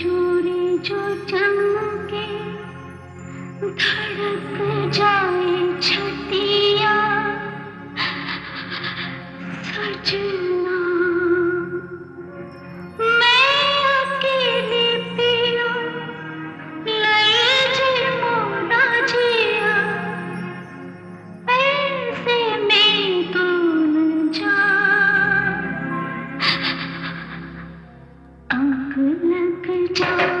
चूड़ी जो चमके धड़क जाए छतिया सजना Thank you.